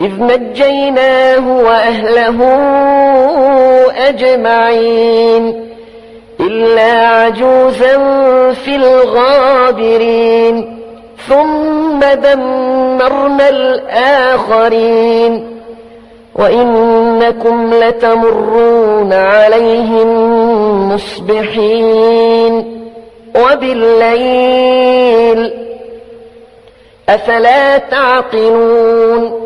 إذ نجيناه وأهله أجمعين إلا عجوزا في الغابرين ثم دمرنا الآخرين وإنكم لتمرون عليهم مصبحين وبالليل أفلا تعقلون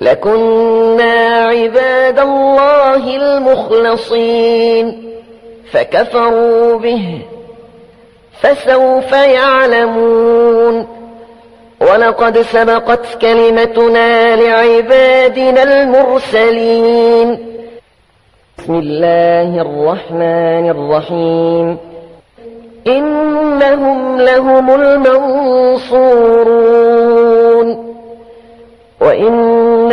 لكنا عباد الله المخلصين فكفروا به فسوف يعلمون ولقد سبقت كلمتنا لعبادنا المرسلين بسم الله الرحمن الرحيم إنهم لهم المنصورون وإن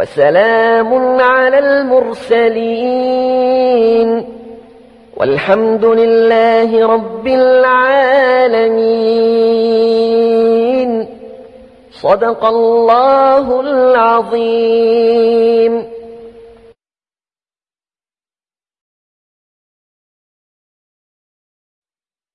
وسلام على المرسلين والحمد لله رب العالمين صدق الله العظيم